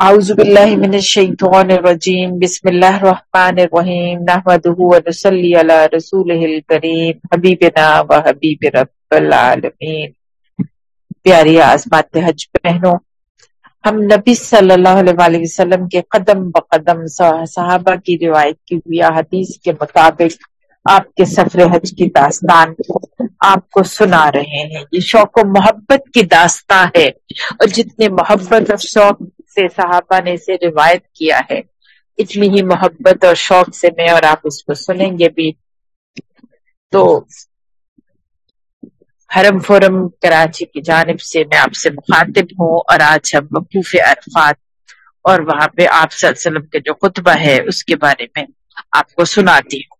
اعوذ باللہ من الشیطان الرجیم، بسم اللہ الرحمن الرحیم نحمده و نصلی علی رسولہ الکریم، حبیبنا و حبیب رب العالمین۔ پیاری آزمات حج بہنوں، ہم نبی صلی اللہ علیہ وآلہ وسلم کے قدم بقدم صحابہ کی روایت کی ہوئی حدیث کے مطابق آپ کے سفر حج کی داستان آپ کو سنا رہے ہیں۔ یہ شوق و محبت کی داستان ہے اور جتنے محبت اور شوق سے صحابہ نے اسے روایت کیا ہے۔ اتنی ہی محبت اور شوق سے میں اور آپ اس کو سنیں گے بھی۔ تو حرم فورم کراچی کی جانب سے میں آپ سے مخاطب ہوں اور آج ہم وقوف عرفات اور وہاں پہ آپ صلی اللہ علیہ وسلم کے جو خطبہ ہے اس کے بارے میں آپ کو سناتی ہوں۔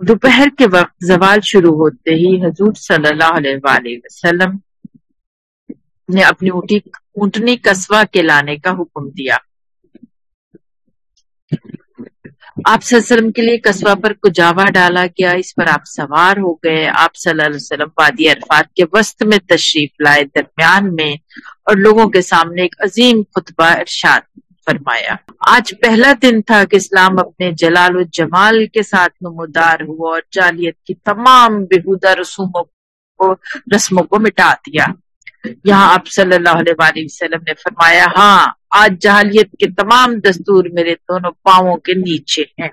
دوپہر کے وقت زوال شروع ہوتے ہی حضور صلی اللہ علیہ وآلہ وسلم نے اپنی اونٹنی قصبہ کے لانے کا حکم دیا۔ آپ صلی اللہ علیہ وسلم کے لیے قصبہ پر کجاوا ڈالا گیا، اس پر آپ سوار ہو گئے۔ آپ صلی اللہ علیہ وسلم وادی عرفات کے وسط میں تشریف لائے۔ درمیان میں اور لوگوں کے سامنے ایک عظیم خطبہ ارشاد فرمایا۔ آج پہلا دن تھا کہ اسلام اپنے جلال و جمال کے ساتھ نمودار ہوا اور جالیت کی تمام بےحدہ رسوموں کو رسموں کو مٹا دیا۔ یہاں آپ صلی اللہ علیہ وآلہ وسلم نے فرمایا ہاں آج جہالیت کے تمام دستور میرے دونوں پاؤں کے نیچے ہیں۔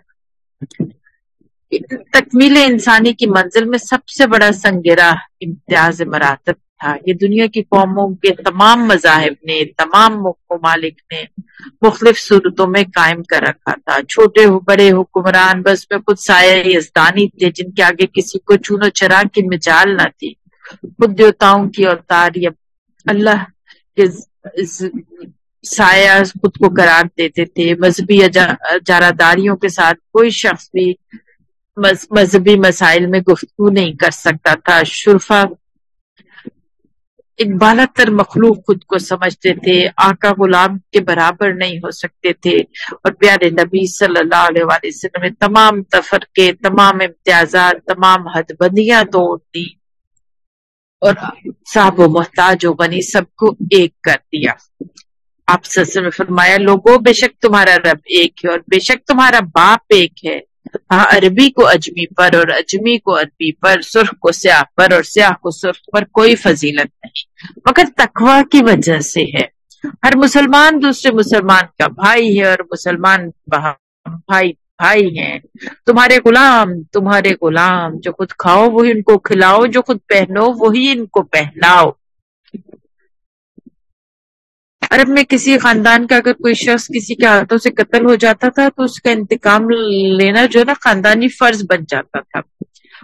تکمیل انسانی کی منزل میں سب سے بڑا سنگرا امتیاز مراتب تھا۔ یہ دنیا کی قوموں کے تمام مذاہب نے، تمام ممالک نے مختلف صورتوں میں قائم کر رکھا تھا۔ چھوٹے بڑے حکمران، بس میں کچھ سایہ یزدانی تھے جن کے آگے کسی کو چونو چرا کی مجال نہ تھی۔ خود دیوتاؤں کی اوتار یا اللہ کے سایہ خود کو قرار دیتے تھے۔ مذہبی جارہ داریوں کے ساتھ کوئی شخص بھی مذہبی مسائل میں گفتگو نہیں کر سکتا تھا۔ شرفا ایک بالا تر مخلوق خود کو سمجھتے تھے۔ آقا غلام کے برابر نہیں ہو سکتے تھے۔ اور پیارے نبی صلی اللہ علیہ وسلم نے تمام تفرقے، تمام امتیازات، تمام حد بندیاں توڑ دی اور صاحب و محتاج و غنی سب کو ایک کر دیا۔ آپ سسر میں فرمایا، لوگوں، بے شک تمہارا رب ایک ہے اور بے شک تمہارا باپ ایک ہے۔ ہاں عربی کو اجمی پر اور اجمی کو عربی پر، سرخ کو سیاہ پر اور سیاہ کو سرخ پر کوئی فضیلت نہیں۔ مگر تقوی کی وجہ سے ہے۔ ہر مسلمان دوسرے مسلمان کا بھائی ہے اور مسلمان بھائی بھائی ہیں۔ تمہارے غلام تمہارے غلام، جو خود کھاؤ وہی ان کو کھلاؤ، جو خود پہنو وہی ان کو پہناؤ۔ عرب میں کسی خاندان کا اگر کوئی شخص کسی کے ہاتھوں سے قتل ہو جاتا تھا، تو اس کا انتقام لینا جو ہے نا، خاندانی فرض بن جاتا تھا۔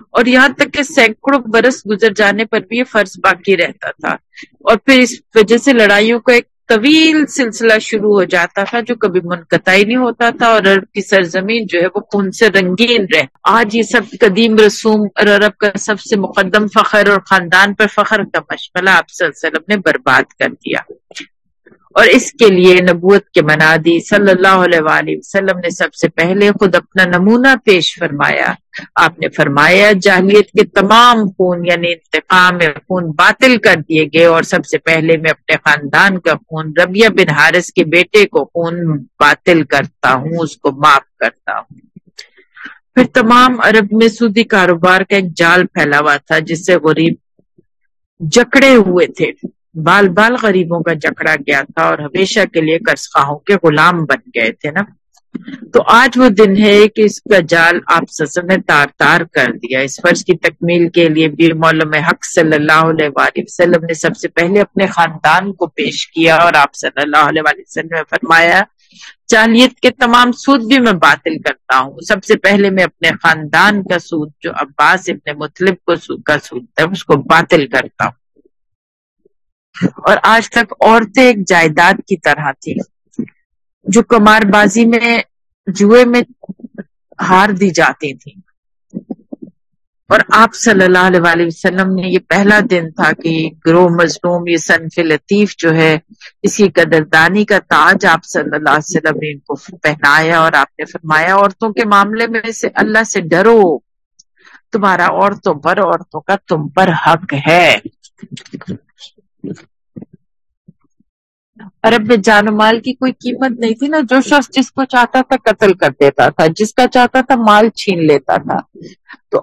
اور یہاں تک کہ سینکڑوں برس گزر جانے پر بھی یہ فرض باقی رہتا تھا۔ اور پھر اس وجہ سے لڑائیوں کا ایک طویل سلسلہ شروع ہو جاتا تھا جو کبھی منقطع ہی نہیں ہوتا تھا اور عرب کی سرزمین جو ہے وہ خون سے رنگین رہے۔ آج یہ سب قدیم رسوم اور عرب کا سب سے مقدم فخر اور خاندان پر فخر کا مشغلہ آپ صلی اللہ علیہ وسلم نے برباد کر دیا۔ اور اس کے لیے نبوت کے منادی صلی اللہ علیہ وآلہ وسلم نے سب سے پہلے خود اپنا نمونہ پیش فرمایا۔ آپ نے فرمایا، جاہلیت کے تمام خون یعنی انتقام خون باطل کر دیے گئے اور سب سے پہلے میں اپنے خاندان کا خون ربیہ بن حارث کے بیٹے کو خون باطل کرتا ہوں، اس کو معاف کرتا ہوں۔ پھر تمام عرب میں سودی کاروبار کا ایک جال پھیلا ہوا تھا، جس سے غریب جکڑے ہوئے تھے۔ بال بال غریبوں کا جکڑا گیا تھا اور ہمیشہ کے لیے قرضخواہوں کے غلام بن گئے تھے نا۔ تو آج وہ دن ہے کہ اس کا جال آپ سسر نے تار تار کر دیا۔ اس فرض کی تکمیل کے لیے بھی مولم حق صلی اللہ علیہ وآلہ وسلم نے سب سے پہلے اپنے خاندان کو پیش کیا اور آپ صلی اللہ علیہ وآلہ وسلم نے فرمایا، چالیت کے تمام سود بھی میں باطل کرتا ہوں۔ سب سے پہلے میں اپنے خاندان کا سود، جو عباس ابن مطلب کو سود کا سود ہے اس کو باطل کرتا ہوں۔ اور آج تک عورتیں ایک جائیداد کی طرح تھی جو کمار بازی میں جوئے میں ہار دی جاتی تھی۔ اور آپ صلی اللہ علیہ وآلہ وسلم نے یہ پہلا دن تھا کہ گروہ مظلوم یہ صنف لطیف جو ہے، اسی قدردانی کا تاج آپ صلی اللہ علیہ وسلم نے ان کو پہنایا اور آپ نے فرمایا، عورتوں کے معاملے میں سے اللہ سے ڈرو۔ تمہارا عورتوں پر، عورتوں کا تم پر حق ہے۔ عرب میں جان و مال کی کوئی قیمت نہیں تھی نا، جو شخص جس کو چاہتا تھا قتل کر دیتا تھا، جس کا چاہتا تھا مال چھین لیتا تھا۔ تو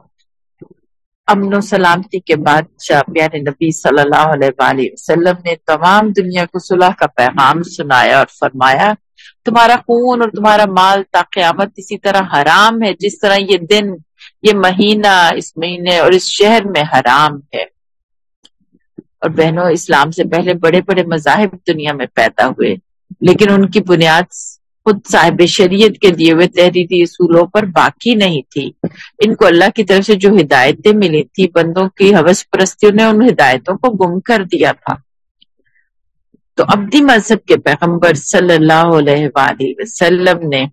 امن و سلامتی کے بعد پیارے نبی صلی اللہ علیہ وآلہ وسلم نے تمام دنیا کو صلح کا پیغام سنایا اور فرمایا، تمہارا خون اور تمہارا مال تا قیامت اسی طرح حرام ہے، جس طرح یہ دن، یہ مہینہ اس مہینے اور اس شہر میں حرام ہے۔ اور بہنوں اسلام سے پہلے بڑے بڑے مذاہب دنیا میں پیدا ہوئے، لیکن ان کی بنیاد خود صاحب شریعت کے دیے ہوئے تحریری اصولوں پر باقی نہیں تھی۔ ان کو اللہ کی طرف سے جو ہدایتیں ملی تھی بندوں کی حوث پرستیوں نے ان ہدایتوں کو گم کر دیا تھا۔ تو ابدی مذہب کے پیغمبر صلی اللہ علیہ وآلہ وسلم نے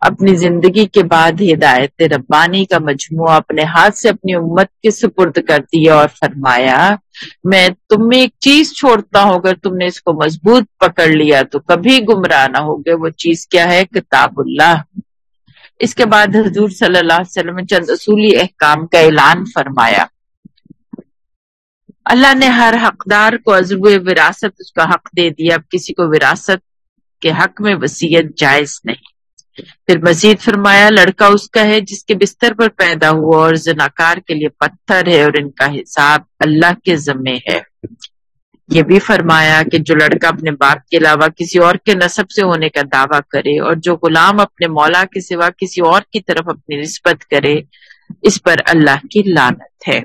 اپنی زندگی کے بعد ہدایت ربانی کا مجموعہ اپنے ہاتھ سے اپنی امت کے سپرد کر دیا اور فرمایا، میں تم میں ایک چیز چھوڑتا ہوں، اگر تم نے اس کو مضبوط پکڑ لیا تو کبھی گمراہ نہ ہوگے۔ وہ چیز کیا ہے؟ کتاب اللہ۔ اس کے بعد حضور صلی اللہ علیہ وسلم چند اصولی احکام کا اعلان فرمایا۔ اللہ نے ہر حقدار کو عزب وراثت، اس کا حق دے دیا۔ اب کسی کو وراثت کے حق میں وسیعت جائز نہیں۔ پھر مزید فرمایا، لڑکا اس کا ہے جس کے بستر پر پیدا ہوا اور زناکار کے لیے پتھر ہے اور ان کا حساب اللہ کے ذمے ہے۔ یہ بھی فرمایا کہ جو لڑکا اپنے باپ کے علاوہ کسی اور کے نصب سے ہونے کا دعویٰ کرے اور جو غلام اپنے مولا کے سوا کسی اور کی طرف اپنی نسبت کرے، اس پر اللہ کی لانت ہے۔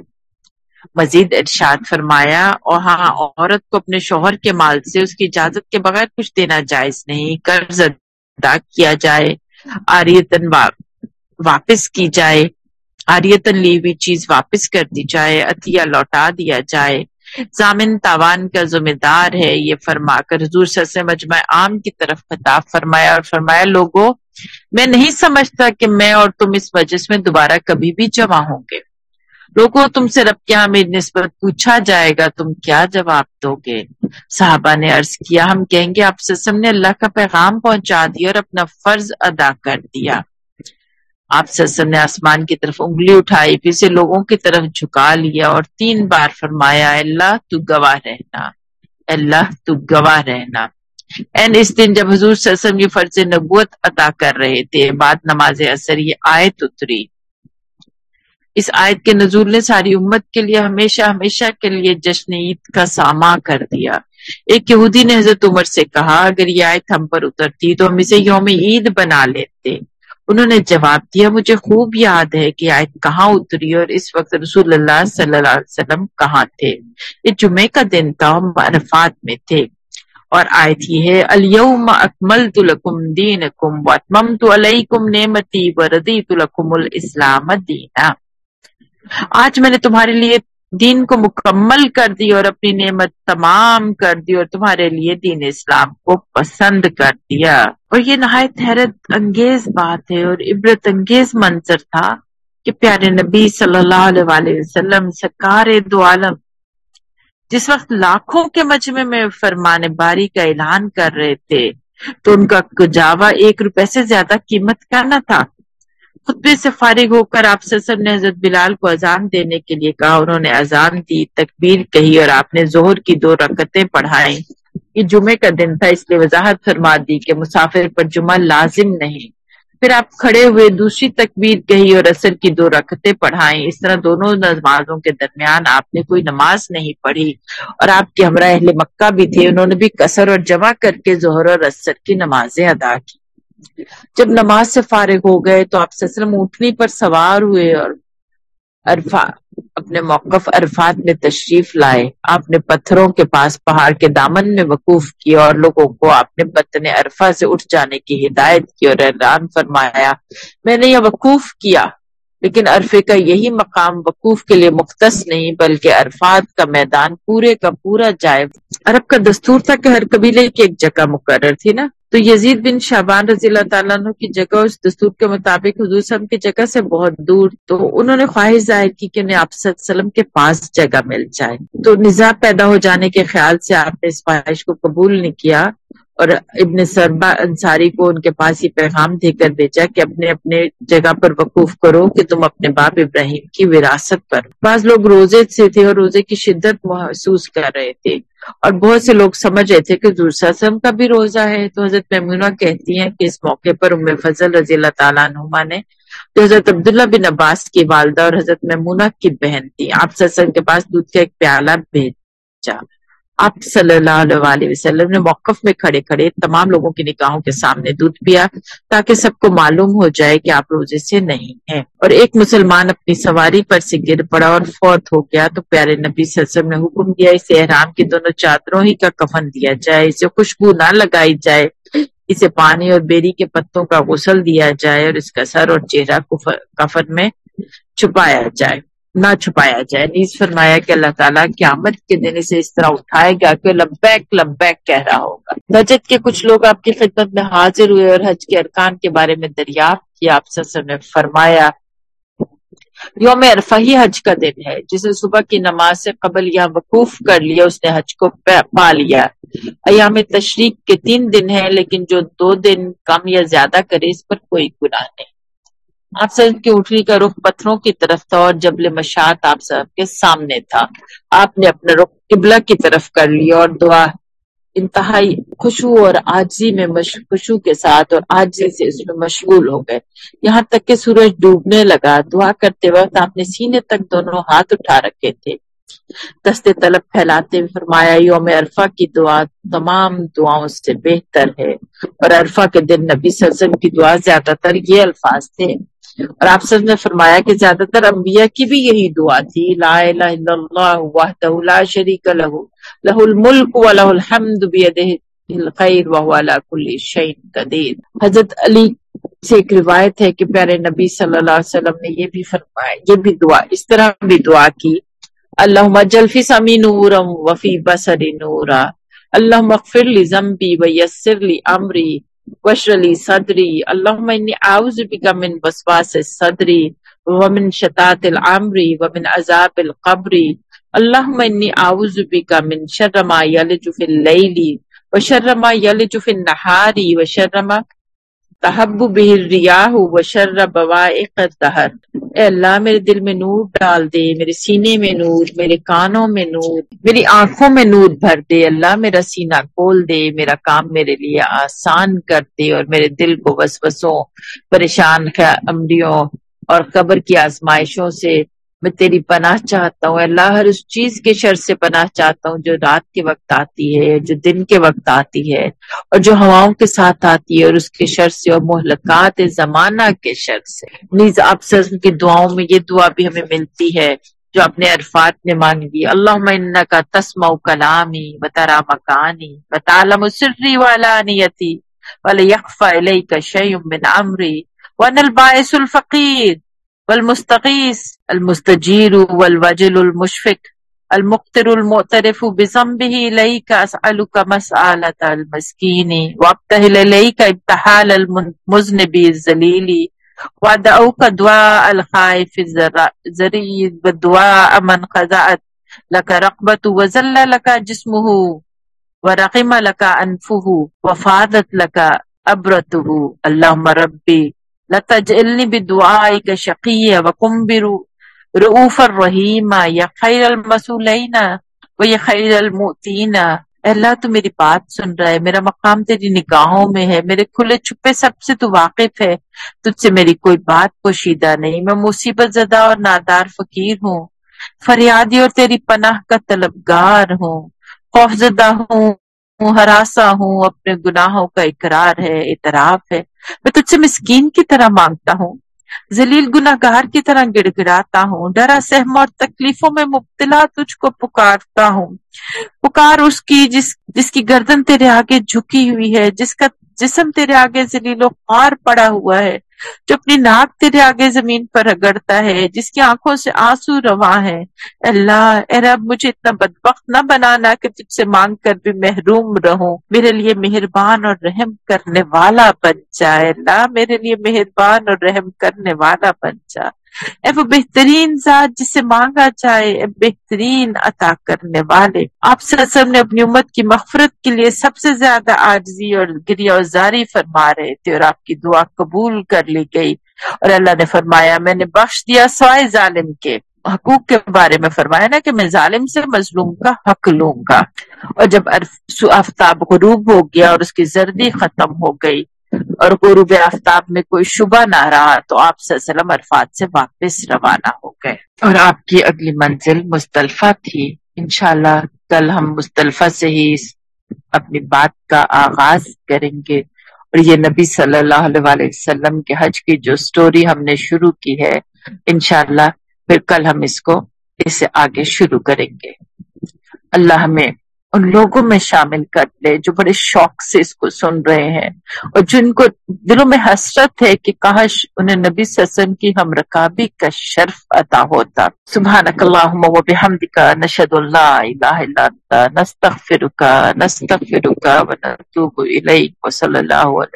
مزید ارشاد فرمایا، اور ہاں عورت کو اپنے شوہر کے مال سے اس کی اجازت کے بغیر کچھ دینا جائز نہیں، قرض ادا کیا جائے۔ آریتن واپس کی جائے، آریتن لی ہوئی چیز واپس کر دی جائے، عطیہ لوٹا دیا جائے۔ زامن تاوان کا ذمہ دار ہے، یہ فرما کر حضور سے مجمع عام کی طرف خطاب فرمایا اور فرمایا لوگوں میں نہیں سمجھتا کہ میں اور تم اس مجلس میں دوبارہ کبھی بھی جمع ہوں گے۔ لوگوں تم سے رب کیا میری نسبت پوچھا جائے گا، تم کیا جواب دو گے؟ صحابہ نے عرض کیا، ہم کہیں گے، آپ سسم نے اللہ کا پیغام پہنچا دیا اور اپنا فرض ادا کر دیا۔ آپ سسم نے آسمان کی طرف انگلی اٹھائی، پھر سے لوگوں کی طرف جھکا لیا اور تین بار فرمایا اللہ، تو گواہ رہنا۔ اللہ، تو گواہ رہنا۔ این اس دن جب حضور سسم یہ فرض نبوت عطا کر رہے تھے، بعد نماز اثر یہ آیت اتری۔ اس آیت کے نزول نے ساری امت کے لیے ہمیشہ ہمیشہ کے لیے جشن عید کا ساما کر دیا۔ ایک یہودی نے حضرت عمر سے کہا، اگر یہ آیت ہم پر اترتی تو ہم اسے یوم عید بنا لیتے۔ انہوں نے جواب دیا، مجھے خوب یاد ہے کہ آیت کہاں اتری اور اس وقت رسول اللہ صلی اللہ علیہ وسلم کہاں تھے۔ یہ جمعے کا دن تھا، ہم عرفات میں تھے۔ اور آیت یہ ہے الیوم اکملت لکم دینکم واتممت علیکم نعمتی وردیت لکم الاسلام دینا۔ آج میں نے تمہارے لیے دین کو مکمل کر دی اور اپنی نعمت تمام کر دی اور تمہارے لیے دین اسلام کو پسند کر دیا۔ اور یہ نہایت حیرت انگیز بات ہے اور عبرت انگیز منظر تھا کہ پیارے نبی صلی اللہ علیہ وسلم سکار دو عالم، جس وقت لاکھوں کے مجمع میں فرمان باری کا اعلان کر رہے تھے، تو ان کا کجاوا ایک روپے سے زیادہ قیمت کا نہ تھا۔ خطبے سے فارغ ہو کر آپ سسر نے حضرت بلال کو اذان دینے کے لیے کہا، انہوں نے اذان دی، تکبیر کہی اور آپ نے زہر کی دو رکتیں پڑھائیں۔ یہ جمعے کا دن تھا، اس لیے وضاحت فرما دی کہ مسافر پر جمعہ لازم نہیں۔ پھر آپ کھڑے ہوئے دوسری تکبیر کہی اور اثر کی دو رکھتے پڑھائیں۔ اس طرح دونوں نمازوں کے درمیان آپ نے کوئی نماز نہیں پڑھی۔ اور آپ کے ہمراہ اہل مکہ بھی تھے، انہوں نے بھی کثر اور جمع کر کے زہر اور اثر کی نمازیں ادا کی۔ جب نماز سے فارغ ہو گئے تو آپ سسلم اٹھنی پر سوار ہوئے اور عرفا اپنے موقف عرفات میں تشریف لائے۔ آپ نے پتھروں کے پاس پہاڑ کے دامن میں وقوف کیا اور لوگوں کو آپ نے بطن عرفا سے اٹھ جانے کی ہدایت کی اور اعلان فرمایا، میں نے یہ وقوف کیا۔ لیکن عرفے کا یہی مقام وقوف کے لیے مختص نہیں، بلکہ عرفات کا میدان پورے کا پورا جائے۔ عرب کا دستور تھا کہ ہر قبیلے کی ایک جگہ مقرر تھی نا۔ تو یزید بن شابان رضی اللہ تعالیٰ عنہ کی جگہ اس دستور کے مطابق حضور صلی کی جگہ سے بہت دور تو انہوں نے خواہش ظاہر کی کہ انہیں آپ وسلم کے پاس جگہ مل جائے۔ تو نظام پیدا ہو جانے کے خیال سے آپ نے اس خواہش کو قبول نہیں کیا اور ابن سربا انصاری کو ان کے پاس یہ پیغام دے کر بھیجا کہ اپنے اپنے جگہ پر وقوف کرو کہ تم اپنے باپ ابراہیم کی وراثت پر بعض لوگ روزے سے تھے اور روزے کی شدت محسوس کر رہے تھے۔ اور بہت سے لوگ سمجھ رہے تھے کہ وسلم کا بھی روزہ ہے۔ تو حضرت میمونہ کہتی ہیں کہ اس موقع پر ام فضل رضی اللہ تعالیٰ نما نے جو حضرت عبداللہ بن عباس کی والدہ اور حضرت میمونہ کی بہن تھی، آپ سسن کے پاس دودھ کا ایک پیالہ بھیجا۔ آپ صلی اللہ علیہ وسلم نے موقف میں کھڑے کھڑے تمام لوگوں کی نکاحوں کے سامنے دودھ پیا تاکہ سب کو معلوم ہو جائے کہ آپ روزے سے نہیں ہیں۔ اور ایک مسلمان اپنی سواری پر سے گر پڑا اور فوت ہو گیا تو پیارے نبی صلی اللہ علیہ وسلم نے حکم دیا، اسے احرام کی دونوں چادروں ہی کا کفن دیا جائے، اسے خوشبو نہ لگائی جائے، اسے پانی اور بیری کے پتوں کا غسل دیا جائے اور اس کا سر اور چہرہ کفن میں چھپایا جائے۔ نہ چھپایا جائے۔ نیز فرمایا کہ اللہ تعالیٰ قیامت کے دن اسے اس طرح اٹھائے گا کہ لبیک لبیک کہہ رہا ہوگا۔ نجد کے کچھ لوگ آپ کی خدمت میں حاضر ہوئے اور حج کے ارکان کے بارے میں دریافت کیا آپ سسر نے فرمایا، یوم عرفہ ہی حج کا دن ہے۔ جسے صبح کی نماز سے قبل یہاں وقوف کر لیا، اس نے حج کو پا لیا۔ ایام تشریق کے تین دن ہیں، لیکن جو دو دن کم یا زیادہ کرے، اس پر کوئی گناہ نہیں۔ آپ سب کی اٹھنی کا رخ پتھروں کی طرف تھا اور جبل مشاط آپ سب کے سامنے تھا۔ آپ نے اپنا رخ قبلہ کی طرف کر لیا اور دعا، انتہائی خوشبو اور آجزی میں خوشبو کے ساتھ اور آجزی سے اس میں مشغول ہو گئے۔ یہاں تک کہ سورج ڈوبنے لگا۔ دعا کرتے وقت آپ نے سینے تک دونوں ہاتھ اٹھا رکھے تھے۔ دستے طلب پھیلاتے ہوئے فرمایا، یوم عرفہ کی دعا تمام دعاؤں سے بہتر ہے۔ اور عرفہ کے دن نبی صلی اللہ علیہ وسلم کی دعا زیادہ تر یہ الفاظ تھے۔ اور آپ سب نے فرمایا کہ زیادہ تر انبیاء کی بھی یہی دعا تھی، لا الہ الا اللہ وحدہ لا شریک لہو لہ الملک و لہ الحمد بیدہ الخیر وہو علا کل شین قدیر۔ حضرت علی سے ایک روایت ہے کہ پیارے نبی صلی اللہ علیہ وسلم نے یہ بھی فرمایا، یہ بھی دعا، اس طرح بھی دعا کی، اللہم جل فی سمی نورا وفی بسر نورا، اللہم اغفر لی زنبی ویسر لی امری وشرلی صدری اللہم انی اعوذ بکا من وسواس صدری ومن شتات العمری ومن عذاب القبری اللہم انی اعوذ بکا من شر ما یلج فی اللیلی وشر ما یلج فی النہاری وشر ما تحب به الریاح شر بوائق الدہر اے اللہ، میرے دل میں نور ڈال دے، میرے سینے میں نور، میرے کانوں میں نور، میری آنکھوں میں نور بھر دے۔ اللہ، میرا سینہ کھول دے، میرا کام میرے لیے آسان کر دے اور میرے دل کو وسوسوں، پریشان امریوں اور قبر کی آزمائشوں سے میں تیری پناہ چاہتا ہوں۔ اللہ، ہر اس چیز کے شر سے پناہ چاہتا ہوں جو رات کے وقت آتی ہے، جو دن کے وقت آتی ہے، اور جو ہواؤں کے ساتھ آتی ہے اور اس کے شر سے اور محلقات زمانہ کے شر سے۔ نیز آپ کی دعاؤں میں یہ دعا بھی ہمیں ملتی ہے جو اپنے عرفات نے مانگی اللہ کا تسم و کلامی و ترا مکانی و تالم سری والانیتی ولیخفا الیک شیئم من امری ون الباعث الفقیر والمستغیث۔ المستجیر والوجل المشفق، المقتر المعترف بذنبه إليك، أسألك مسألة المسكين وابتهل إليك ابتحال المذنب الذليل وأدعوك دعاء الخائف الزري ودعاء من خزعت لك رقبة وزل لك جسمه ورقم لك أنفه، وفاضت لك أبرته. اللهم ربي لتجعلنی بدعائک شقیہ وکم برؤوف الرحیم یا خیر المسولین و یا خیر الموتین اللہ، تو میری بات سن رہا ہے، میرا مقام تیری نگاہوں میں ہے، میرے کھلے چھپے سب سے تو واقف ہے، تجھ سے میری کوئی بات پوشیدہ نہیں۔ میں مصیبت زدہ اور نادار فقیر ہوں، فریادی اور تیری پناہ کا طلبگار ہوں۔ خوف زدہ ہوں ہوں ہراسا ہوں، اپنے گناہوں کا اقرار ہے، اعتراف ہے۔ میں تجھ سے مسکین کی طرح مانگتا ہوں۔ ذلیل گناہ گار کی طرح گڑ گڑاتا ہوں۔ ڈرا سہم اور تکلیفوں میں مبتلا تجھ کو پکارتا ہوں۔ پکار اس کی جس جس کی گردن تیرے آگے جھکی ہوئی ہے، جس کا جسم تیرے آگے ذلیل و خوار پڑا ہوا ہے۔ جو اپنی ناک تیرے آگے زمین پر رگڑتا ہے، جس کی آنکھوں سے آنسو رواں ہے اللہ، اے رب، مجھے اتنا بدبخت نہ بنانا کہ تجھ سے مانگ کر بھی محروم رہوں۔ میرے لیے مہربان اور رحم کرنے والا بن جائے اللہ، میرے لیے مہربان اور رحم کرنے والا بن جائے اے وہ بہترین ذات جسے مانگا جائے اے بہترین عطا کرنے والے۔ آپ سسم نے اپنی امت کی مغفرت کے لیے سب سے زیادہ آجزی اور گریا زاری فرما رہے تھے اور آپ کی دعا قبول کر لی گئی۔ اور اللہ نے فرمایا، میں نے بخش دیا سوائے ظالم کے۔ حقوق کے بارے میں فرمایا نا کہ میں ظالم سے مظلوم کا حق لوں گا۔ اور جب آفتاب غروب ہو گیا اور اس کی زردی ختم ہو گئی اور غروب آفتاب میں کوئی شبہ نہ رہا تو آپ وسلم عرفات سے واپس روانہ ہو گئے۔ اور آپ کی اگلی منزل مستلفہ تھی۔ انشاءاللہ کل ہم مستلفہ سے ہی اپنی بات کا آغاز کریں گے۔ اور یہ نبی صلی اللہ علیہ وسلم کے حج کی جو سٹوری ہم نے شروع کی ہے، انشاءاللہ پھر کل ہم اس کو اسے آگے شروع کریں گے۔ اللہ ہمیں ان لوگوں میں شامل کر لے جو بڑے شوق سے اس کو سن رہے ہیں اور جن کو دلوں میں حسرت ہے کہ کاش انہیں نبی سسن کی ہم رکابی کا شرف عطا ہوتا۔ سبحانک اللہم و بحمدکا نشد اللہ الہ الا انتا نستغفرکا نستغفرکا و نتوب الیک، و صلی اللہ علیہ